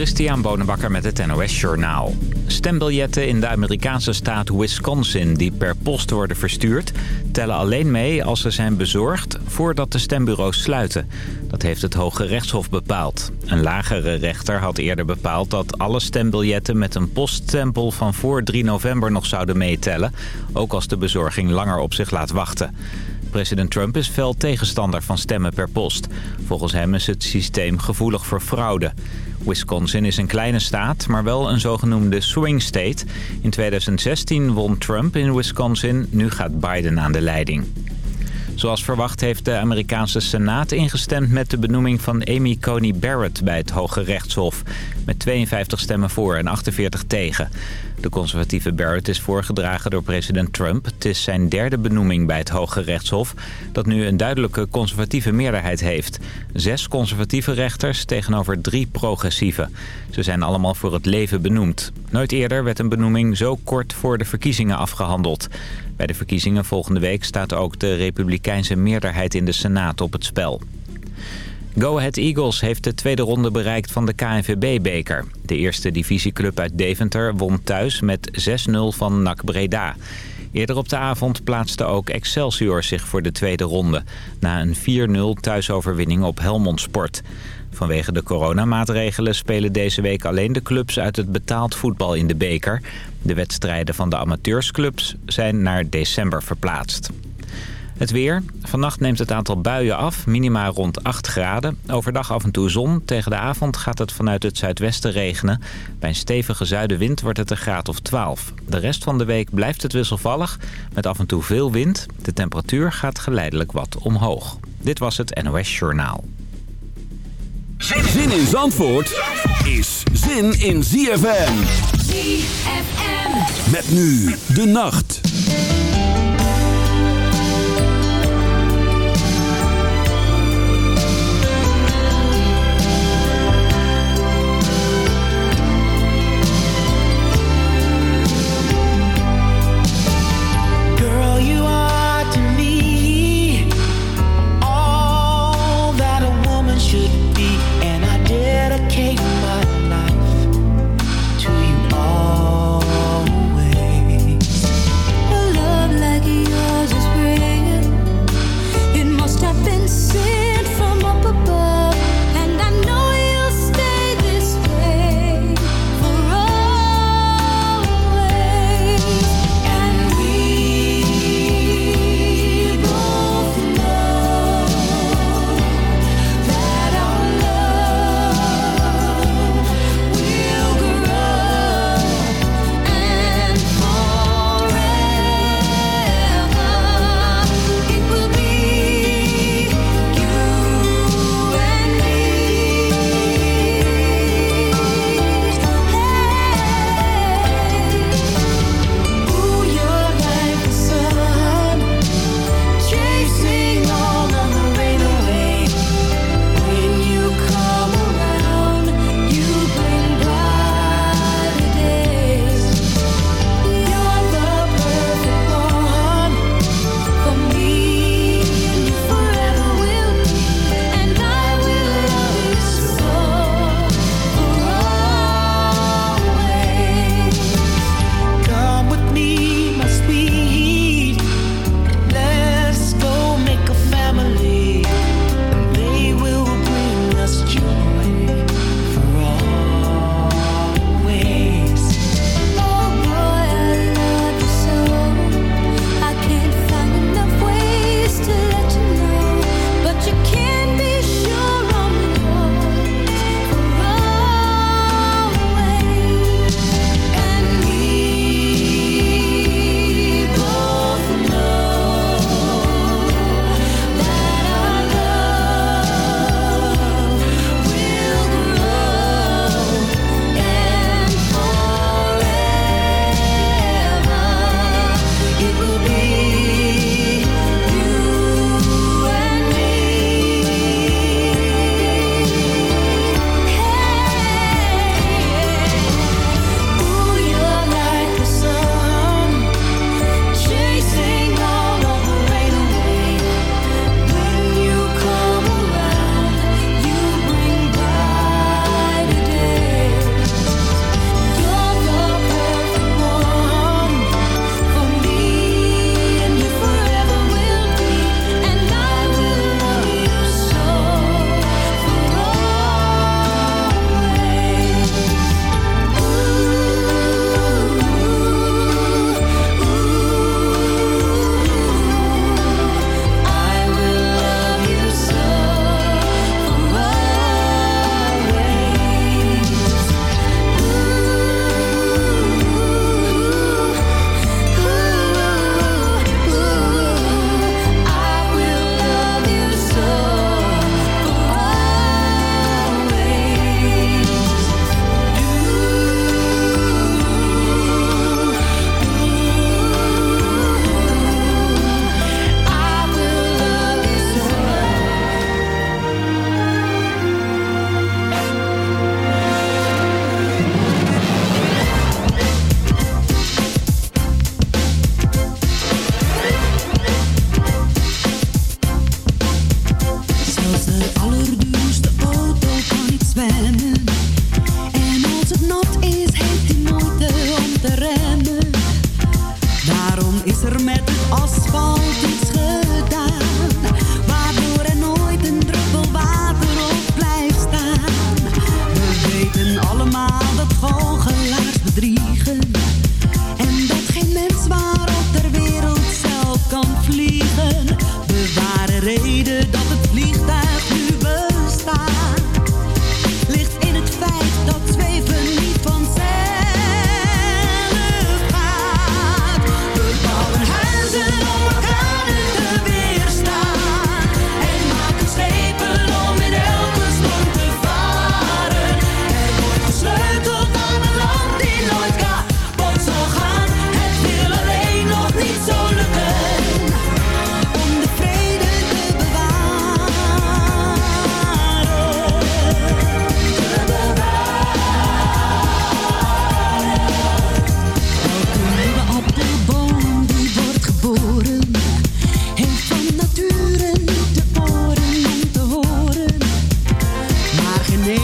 Christian Bonenbakker met het NOS Journaal. Stembiljetten in de Amerikaanse staat Wisconsin die per post worden verstuurd... tellen alleen mee als ze zijn bezorgd voordat de stembureaus sluiten. Dat heeft het Hoge Rechtshof bepaald. Een lagere rechter had eerder bepaald dat alle stembiljetten... met een poststempel van voor 3 november nog zouden meetellen... ook als de bezorging langer op zich laat wachten. President Trump is fel tegenstander van stemmen per post. Volgens hem is het systeem gevoelig voor fraude. Wisconsin is een kleine staat, maar wel een zogenoemde swing state. In 2016 won Trump in Wisconsin, nu gaat Biden aan de leiding. Zoals verwacht heeft de Amerikaanse Senaat ingestemd met de benoeming van Amy Coney Barrett bij het Hoge Rechtshof. Met 52 stemmen voor en 48 tegen. De conservatieve Barrett is voorgedragen door president Trump. Het is zijn derde benoeming bij het Hoge Rechtshof... dat nu een duidelijke conservatieve meerderheid heeft. Zes conservatieve rechters tegenover drie progressieve. Ze zijn allemaal voor het leven benoemd. Nooit eerder werd een benoeming zo kort voor de verkiezingen afgehandeld. Bij de verkiezingen volgende week staat ook de republikeinse meerderheid in de Senaat op het spel. Go Ahead Eagles heeft de tweede ronde bereikt van de KNVB-beker. De eerste divisieclub uit Deventer won thuis met 6-0 van NAC Breda. Eerder op de avond plaatste ook Excelsior zich voor de tweede ronde... na een 4-0 thuisoverwinning op Helmond Sport. Vanwege de coronamaatregelen spelen deze week alleen de clubs uit het betaald voetbal in de beker. De wedstrijden van de amateursclubs zijn naar december verplaatst. Het weer. Vannacht neemt het aantal buien af, minima rond 8 graden. Overdag af en toe zon. Tegen de avond gaat het vanuit het zuidwesten regenen. Bij een stevige zuidenwind wordt het een graad of 12. De rest van de week blijft het wisselvallig, met af en toe veel wind. De temperatuur gaat geleidelijk wat omhoog. Dit was het NOS Journaal. Zin in Zandvoort is zin in ZFM. ZFM. Met nu de nacht.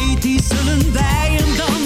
Maar genetisch zullen wij hem dan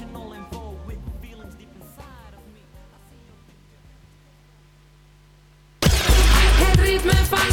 emotional involved with feelings deep inside of me. i see you Het ritme van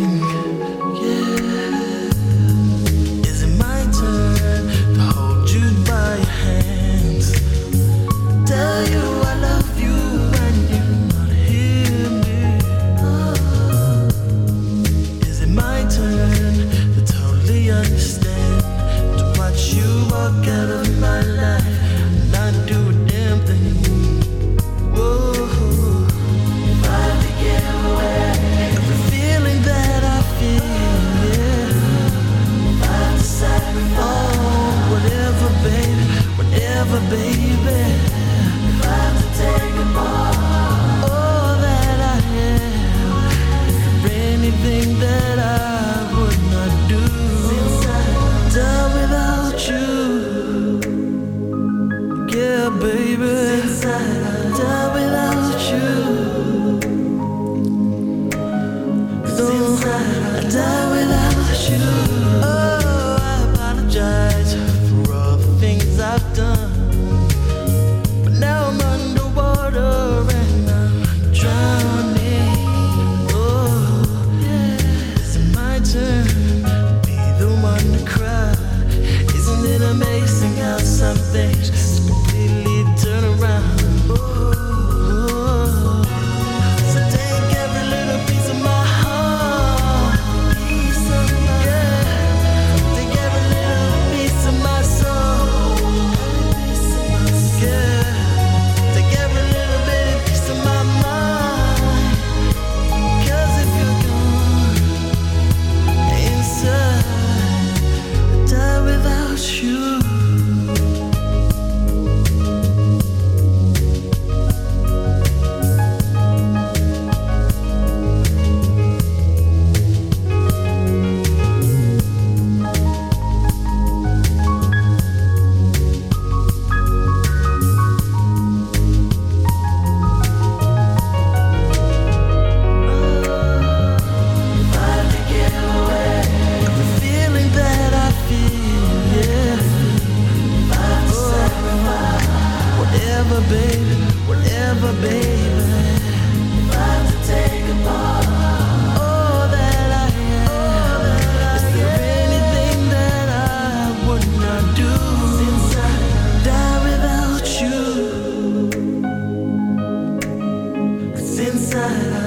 desire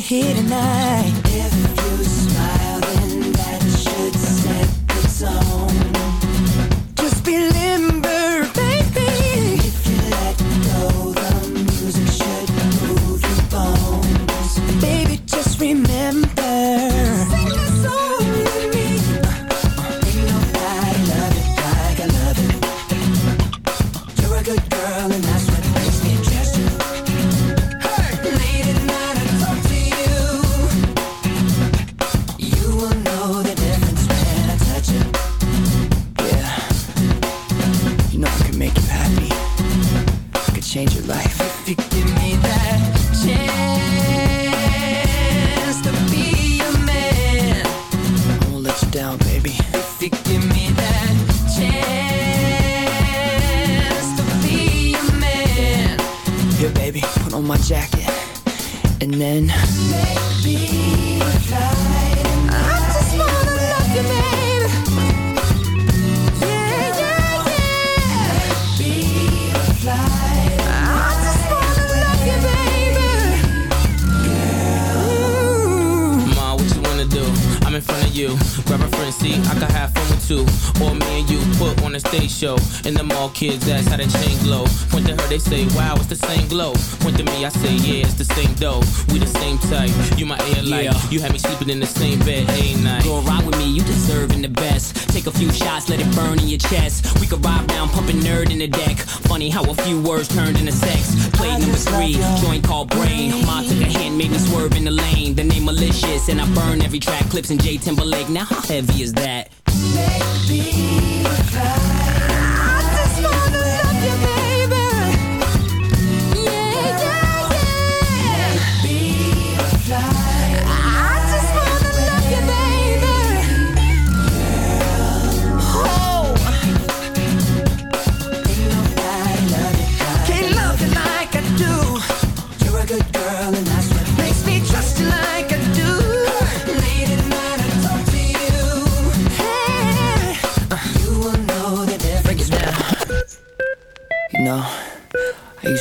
here tonight. You had me sleeping in the same bed, a night. Go ride with me, you deserving the best. Take a few shots, let it burn in your chest. We could ride round, pumping nerd in the deck. Funny how a few words turned into sex. Play number three, joint called brain. Ma took a hand, made me swerve in the lane. The name malicious, and I burn every track. Clips in J Timberlake. Now how heavy is that? Make me cry.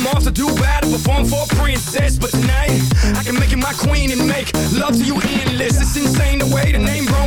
I'm off to do battle, perform for a princess. But tonight, I can make you my queen and make love to you endless. It's insane the way the name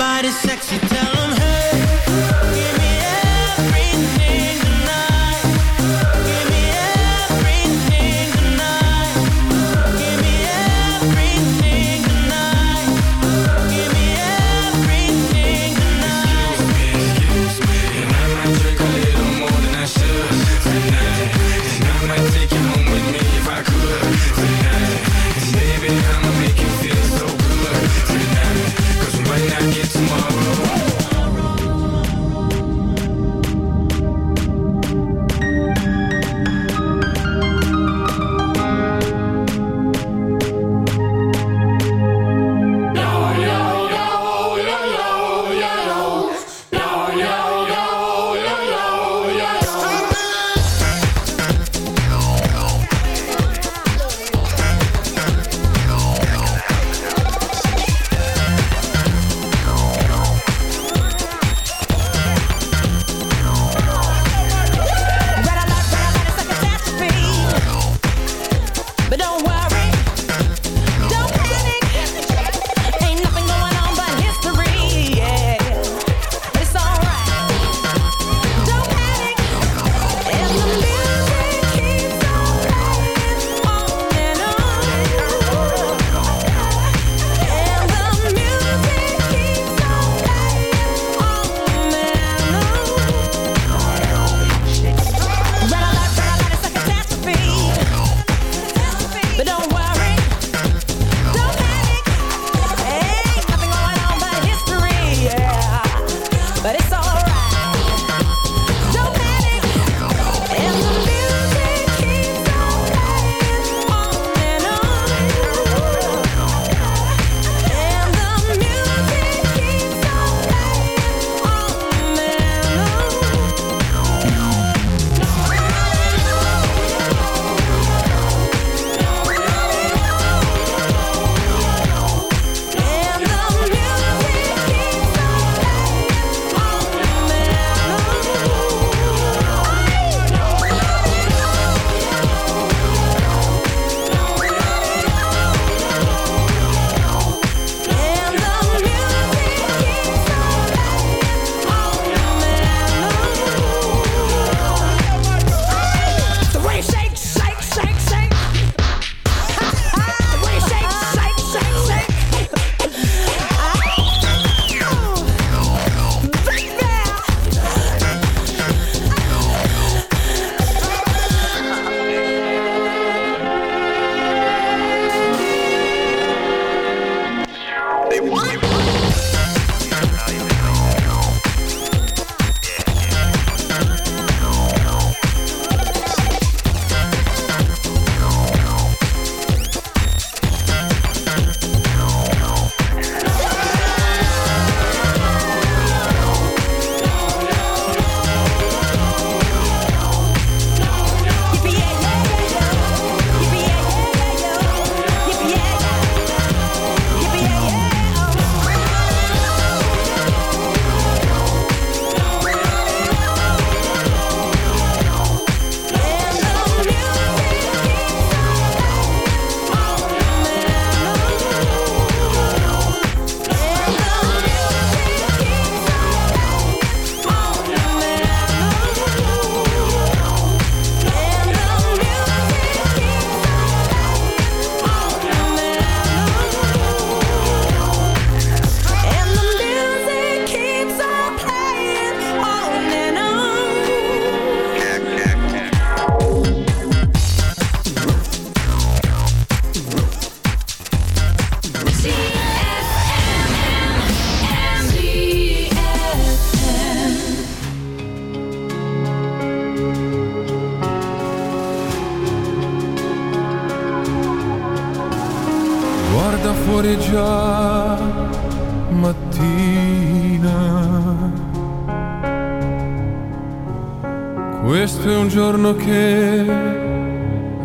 somebody say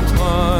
the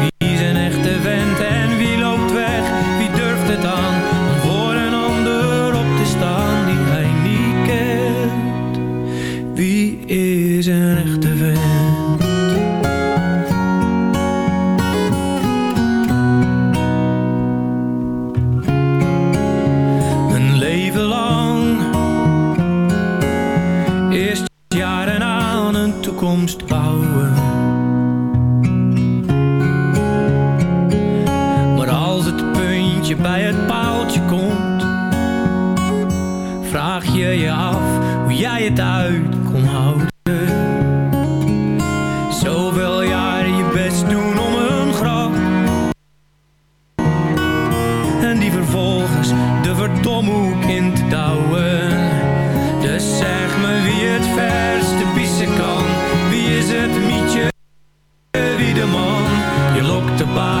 Goodbye.